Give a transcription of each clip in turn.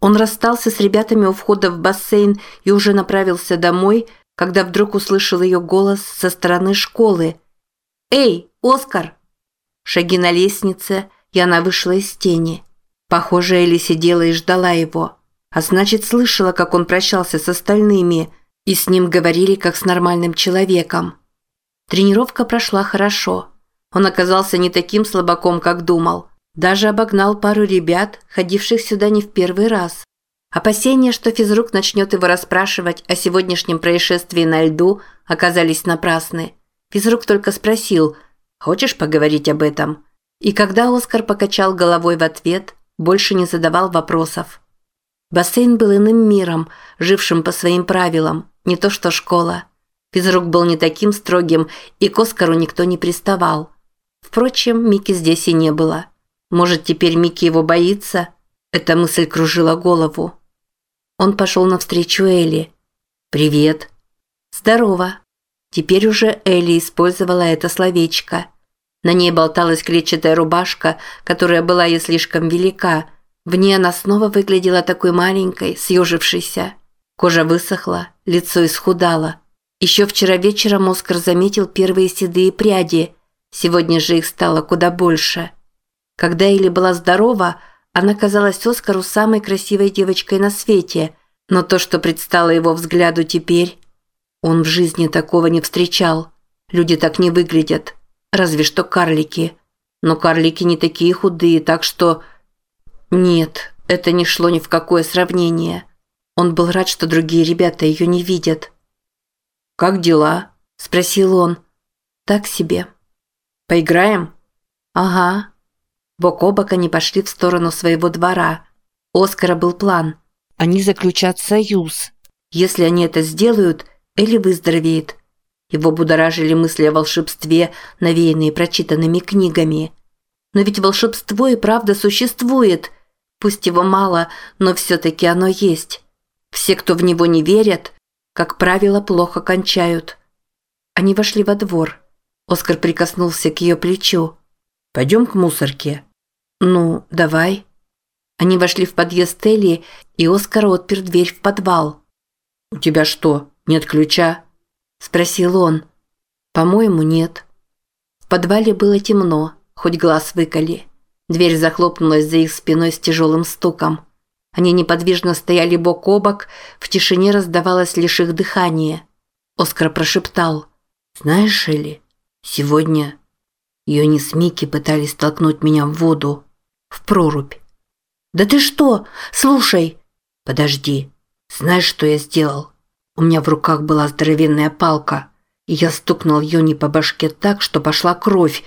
Он расстался с ребятами у входа в бассейн и уже направился домой, когда вдруг услышал ее голос со стороны школы. «Эй, Оскар!» Шаги на лестнице, и она вышла из тени. Похоже, Элли сидела и ждала его. А значит, слышала, как он прощался с остальными, и с ним говорили, как с нормальным человеком. Тренировка прошла хорошо. Он оказался не таким слабаком, как думал. Даже обогнал пару ребят, ходивших сюда не в первый раз. Опасения, что физрук начнет его расспрашивать о сегодняшнем происшествии на льду, оказались напрасны. Физрук только спросил «Хочешь поговорить об этом?» И когда Оскар покачал головой в ответ, больше не задавал вопросов. Бассейн был иным миром, жившим по своим правилам, не то что школа. Физрук был не таким строгим, и к Оскару никто не приставал. Впрочем, Мики здесь и не было. Может, теперь Микки его боится? Эта мысль кружила голову. Он пошел навстречу Элли. «Привет». «Здорово». Теперь уже Элли использовала это словечко. На ней болталась клетчатая рубашка, которая была ей слишком велика. В ней она снова выглядела такой маленькой, съежившейся. Кожа высохла, лицо исхудало. Еще вчера вечером Оскар заметил первые седые пряди. Сегодня же их стало куда больше. Когда Элли была здорова, она казалась Оскару самой красивой девочкой на свете, но то, что предстало его взгляду теперь, он в жизни такого не встречал. Люди так не выглядят, разве что карлики. Но карлики не такие худые, так что... Нет, это не шло ни в какое сравнение. Он был рад, что другие ребята ее не видят. «Как дела?» – спросил он. «Так себе». «Поиграем?» «Ага», Бок о бок они пошли в сторону своего двора. У Оскара был план. Они заключат союз. Если они это сделают, Элли выздоровеет. Его будоражили мысли о волшебстве, навеянные прочитанными книгами. Но ведь волшебство и правда существует. Пусть его мало, но все-таки оно есть. Все, кто в него не верят, как правило, плохо кончают. Они вошли во двор. Оскар прикоснулся к ее плечу. «Пойдем к мусорке». «Ну, давай». Они вошли в подъезд Элли, и Оскар отпер дверь в подвал. «У тебя что, нет ключа?» – спросил он. «По-моему, нет». В подвале было темно, хоть глаз выколи. Дверь захлопнулась за их спиной с тяжелым стуком. Они неподвижно стояли бок о бок, в тишине раздавалось лишь их дыхание. Оскар прошептал. «Знаешь, Элли, сегодня Йони с Микки пытались толкнуть меня в воду в прорубь. «Да ты что? Слушай!» «Подожди. Знаешь, что я сделал? У меня в руках была здоровенная палка, и я стукнул Йони по башке так, что пошла кровь.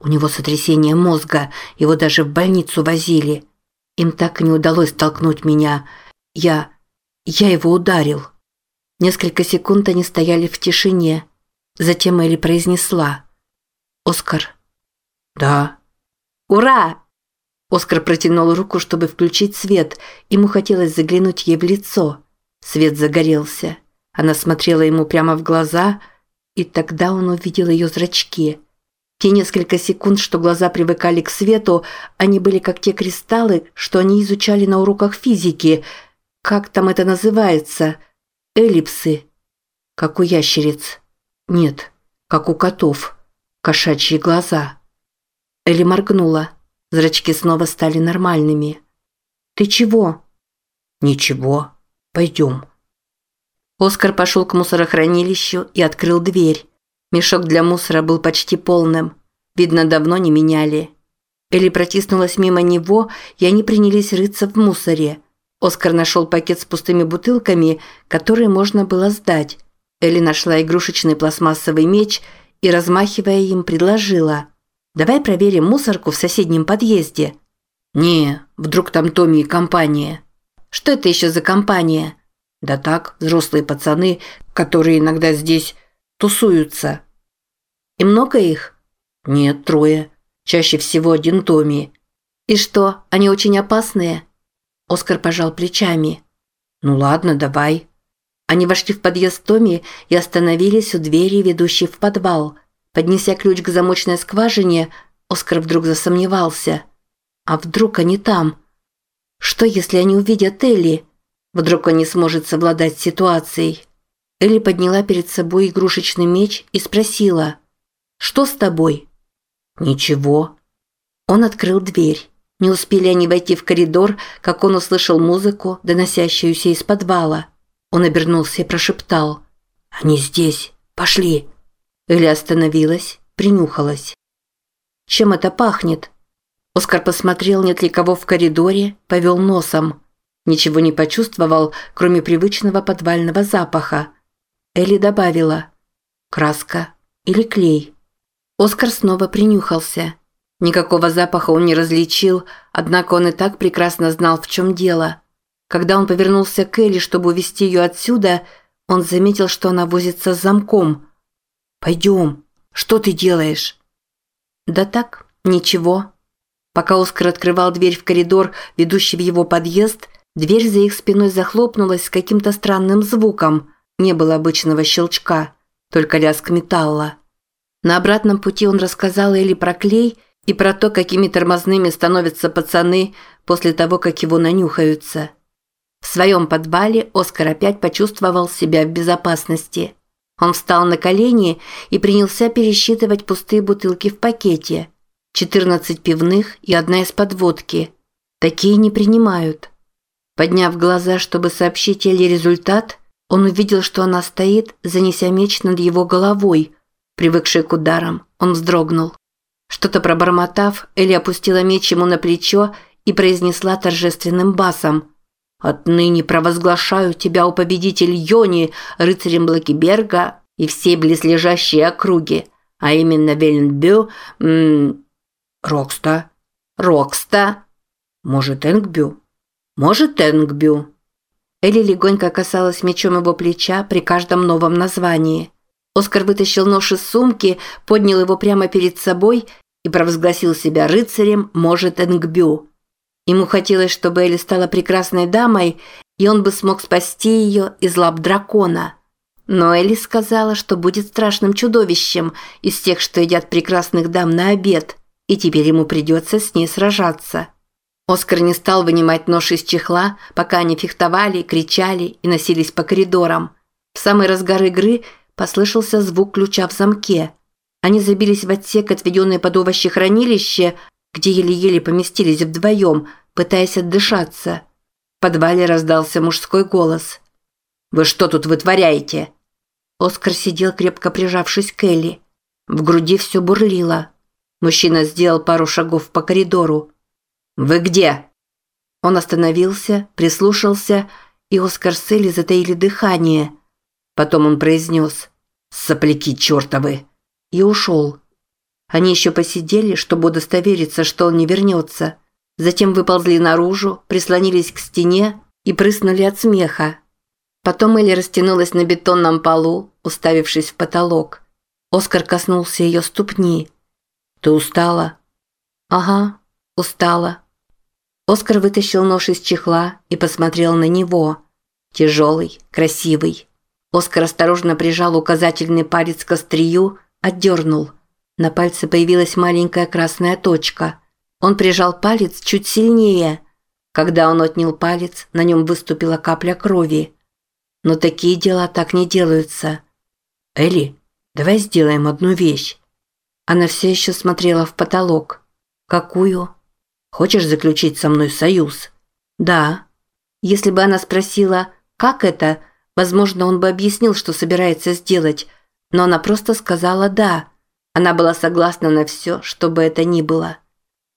У него сотрясение мозга, его даже в больницу возили. Им так и не удалось толкнуть меня. Я... я его ударил». Несколько секунд они стояли в тишине. Затем Элли произнесла. «Оскар». «Да». «Ура!» Оскар протянул руку, чтобы включить свет. Ему хотелось заглянуть ей в лицо. Свет загорелся. Она смотрела ему прямо в глаза, и тогда он увидел ее зрачки. Те несколько секунд, что глаза привыкали к свету, они были как те кристаллы, что они изучали на уроках физики. Как там это называется? Эллипсы. Как у ящериц. Нет, как у котов. Кошачьи глаза. Элли моргнула. Зрачки снова стали нормальными. «Ты чего?» «Ничего. Пойдем». Оскар пошел к мусорохранилищу и открыл дверь. Мешок для мусора был почти полным. Видно, давно не меняли. Элли протиснулась мимо него, и они принялись рыться в мусоре. Оскар нашел пакет с пустыми бутылками, которые можно было сдать. Элли нашла игрушечный пластмассовый меч и, размахивая им, предложила – Давай проверим мусорку в соседнем подъезде». «Не, вдруг там Томми и компания». «Что это еще за компания?» «Да так, взрослые пацаны, которые иногда здесь тусуются». «И много их?» «Нет, трое. Чаще всего один Томми». «И что, они очень опасные?» Оскар пожал плечами. «Ну ладно, давай». Они вошли в подъезд Томми и остановились у двери, ведущей в подвал – Поднеся ключ к замочной скважине, Оскар вдруг засомневался. А вдруг они там? Что, если они увидят Элли? Вдруг он не сможет совладать с ситуацией. Элли подняла перед собой игрушечный меч и спросила. «Что с тобой?» «Ничего». Он открыл дверь. Не успели они войти в коридор, как он услышал музыку, доносящуюся из подвала. Он обернулся и прошептал. «Они здесь. Пошли». Элли остановилась, принюхалась. «Чем это пахнет?» Оскар посмотрел, нет ли кого в коридоре, повел носом. Ничего не почувствовал, кроме привычного подвального запаха. Элли добавила «краска или клей». Оскар снова принюхался. Никакого запаха он не различил, однако он и так прекрасно знал, в чем дело. Когда он повернулся к Элли, чтобы увести ее отсюда, он заметил, что она возится с замком. «Пойдем. Что ты делаешь?» «Да так, ничего». Пока Оскар открывал дверь в коридор, ведущий в его подъезд, дверь за их спиной захлопнулась с каким-то странным звуком. Не было обычного щелчка, только лязг металла. На обратном пути он рассказал Элли про клей и про то, какими тормозными становятся пацаны после того, как его нанюхаются. В своем подвале Оскар опять почувствовал себя в безопасности. Он встал на колени и принялся пересчитывать пустые бутылки в пакете. 14 пивных и одна из подводки. Такие не принимают. Подняв глаза, чтобы сообщить Элли результат, он увидел, что она стоит, занеся меч над его головой. Привыкший к ударам, он вздрогнул. Что-то пробормотав, Элли опустила меч ему на плечо и произнесла торжественным басом. «Отныне провозглашаю тебя, о победитель Йони, рыцарем Блакиберга и всей близлежащей округи, а именно Веллингбю, Рокста, Рокста, может, Энгбю, может, Энгбю». Элли легонько касалась мечом его плеча при каждом новом названии. Оскар вытащил нож из сумки, поднял его прямо перед собой и провозгласил себя рыцарем Может Энгбю. Ему хотелось, чтобы Элли стала прекрасной дамой, и он бы смог спасти ее из лап дракона. Но Элли сказала, что будет страшным чудовищем из тех, что едят прекрасных дам на обед, и теперь ему придется с ней сражаться. Оскар не стал вынимать нож из чехла, пока они фехтовали, кричали и носились по коридорам. В самый разгар игры послышался звук ключа в замке. Они забились в отсек, отведенный под овощехранилище, где еле-еле поместились вдвоем, пытаясь отдышаться. В подвале раздался мужской голос. «Вы что тут вытворяете?» Оскар сидел, крепко прижавшись к Элли. В груди все бурлило. Мужчина сделал пару шагов по коридору. «Вы где?» Он остановился, прислушался, и Оскар с Элли затаили дыхание. Потом он произнес «Сопляки чертовы!» и ушел. Они еще посидели, чтобы удостовериться, что он не вернется. Затем выползли наружу, прислонились к стене и прыснули от смеха. Потом Элли растянулась на бетонном полу, уставившись в потолок. Оскар коснулся ее ступни. «Ты устала?» «Ага, устала». Оскар вытащил нож из чехла и посмотрел на него. Тяжелый, красивый. Оскар осторожно прижал указательный палец к острию, отдернул. На пальце появилась маленькая красная точка. Он прижал палец чуть сильнее. Когда он отнял палец, на нем выступила капля крови. Но такие дела так не делаются. «Элли, давай сделаем одну вещь». Она все еще смотрела в потолок. «Какую?» Хочешь заключить со мной союз?» «Да». Если бы она спросила «как это?», возможно, он бы объяснил, что собирается сделать, но она просто сказала «да». Она была согласна на все, что бы это ни было.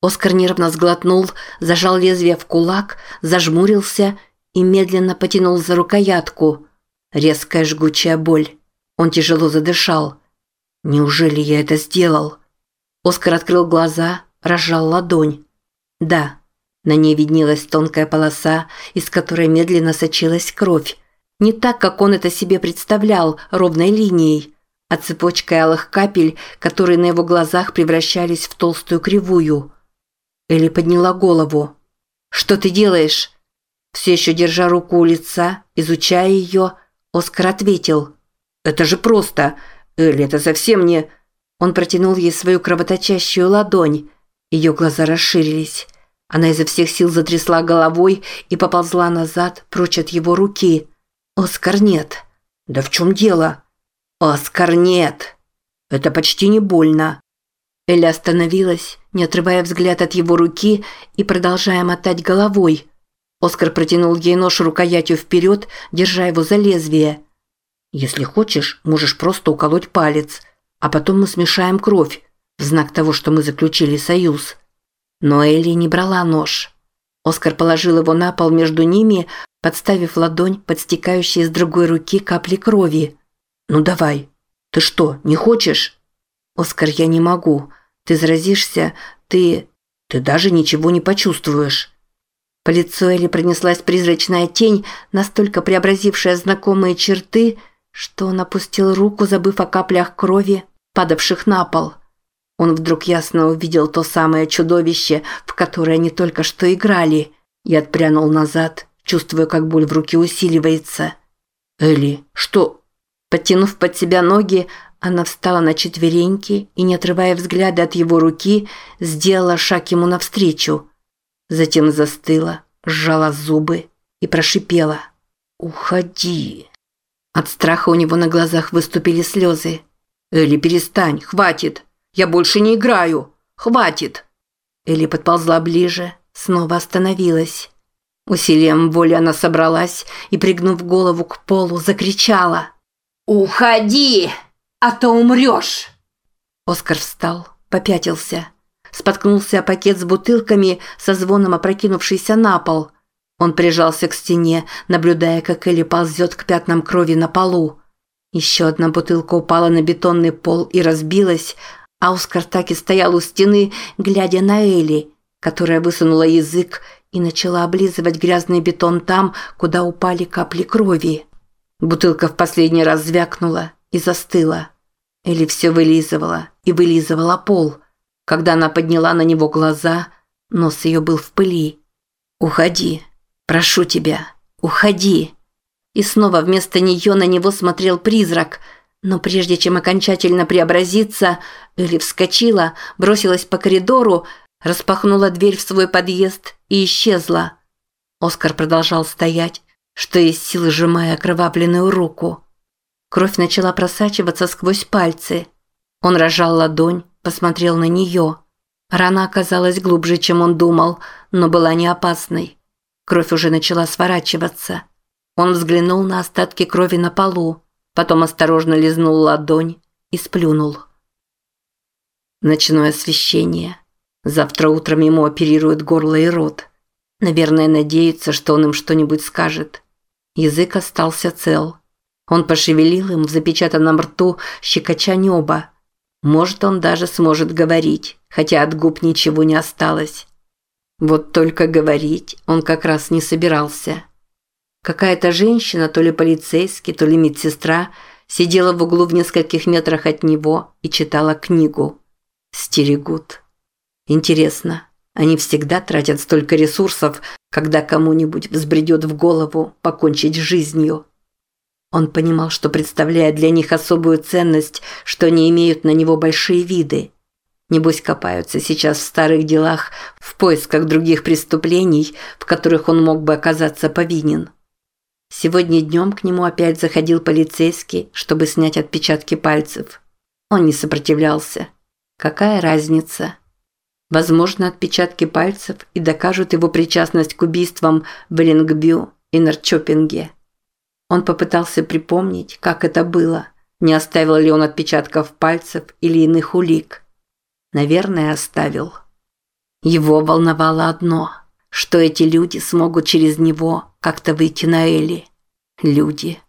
Оскар нервно сглотнул, зажал лезвие в кулак, зажмурился и медленно потянул за рукоятку. Резкая жгучая боль. Он тяжело задышал. «Неужели я это сделал?» Оскар открыл глаза, разжал ладонь. Да, на ней виднелась тонкая полоса, из которой медленно сочилась кровь. Не так, как он это себе представлял, ровной линией, а цепочкой алых капель, которые на его глазах превращались в толстую кривую. Элли подняла голову. «Что ты делаешь?» Все еще держа руку у лица, изучая ее, Оскар ответил. «Это же просто. Элли, это совсем не...» Он протянул ей свою кровоточащую ладонь. Ее глаза расширились. Она изо всех сил затрясла головой и поползла назад, прочь от его руки. «Оскар, нет!» «Да в чем дело?» «Оскар, нет!» «Это почти не больно!» Элли остановилась, не отрывая взгляд от его руки и продолжая мотать головой. Оскар протянул ей нож рукоятью вперед, держа его за лезвие. «Если хочешь, можешь просто уколоть палец, а потом мы смешаем кровь, в знак того, что мы заключили союз». Но Элли не брала нож. Оскар положил его на пол между ними, подставив ладонь под стекающие с другой руки капли крови. «Ну давай. Ты что, не хочешь?» «Оскар, я не могу. Ты заразишься, ты... ты даже ничего не почувствуешь». По лицу Элли пронеслась призрачная тень, настолько преобразившая знакомые черты, что он опустил руку, забыв о каплях крови, падавших на пол. Он вдруг ясно увидел то самое чудовище, в которое они только что играли, и отпрянул назад, чувствуя, как боль в руке усиливается. «Элли, что?» Подтянув под себя ноги, она встала на четвереньки и, не отрывая взгляда от его руки, сделала шаг ему навстречу. Затем застыла, сжала зубы и прошипела. «Уходи!» От страха у него на глазах выступили слезы. «Элли, перестань, хватит!» Я больше не играю. Хватит!» Элли подползла ближе, снова остановилась. Усилием воли она собралась и, пригнув голову к полу, закричала. «Уходи, а то умрешь!» Оскар встал, попятился. Споткнулся о пакет с бутылками, со звоном опрокинувшийся на пол. Он прижался к стене, наблюдая, как Элли ползет к пятнам крови на полу. Еще одна бутылка упала на бетонный пол и разбилась, а Оскар так и стоял у стены, глядя на Элли, которая высунула язык и начала облизывать грязный бетон там, куда упали капли крови. Бутылка в последний раз звякнула и застыла. Элли все вылизывала и вылизывала пол. Когда она подняла на него глаза, нос ее был в пыли. «Уходи, прошу тебя, уходи!» И снова вместо нее на него смотрел призрак – но прежде чем окончательно преобразиться, Элли вскочила, бросилась по коридору, распахнула дверь в свой подъезд и исчезла. Оскар продолжал стоять, что из силы сжимая окровавленную руку. Кровь начала просачиваться сквозь пальцы. Он разжал ладонь, посмотрел на нее. Рана оказалась глубже, чем он думал, но была не опасной. Кровь уже начала сворачиваться. Он взглянул на остатки крови на полу потом осторожно лизнул ладонь и сплюнул. Ночное освещение. Завтра утром ему оперируют горло и рот. Наверное, надеются, что он им что-нибудь скажет. Язык остался цел. Он пошевелил им в запечатанном рту, щекоча небо. Может, он даже сможет говорить, хотя от губ ничего не осталось. Вот только говорить он как раз не собирался. Какая-то женщина, то ли полицейский, то ли медсестра, сидела в углу в нескольких метрах от него и читала книгу. Стерегут. Интересно, они всегда тратят столько ресурсов, когда кому-нибудь взбредет в голову покончить жизнью. Он понимал, что представляет для них особую ценность, что они имеют на него большие виды. Небось копаются сейчас в старых делах в поисках других преступлений, в которых он мог бы оказаться повинен. Сегодня днем к нему опять заходил полицейский, чтобы снять отпечатки пальцев. Он не сопротивлялся. Какая разница? Возможно, отпечатки пальцев и докажут его причастность к убийствам в Лингбю и Нарчопинге. Он попытался припомнить, как это было. Не оставил ли он отпечатков пальцев или иных улик. Наверное, оставил. Его волновало одно – что эти люди смогут через него как-то выйти на Элли. Люди.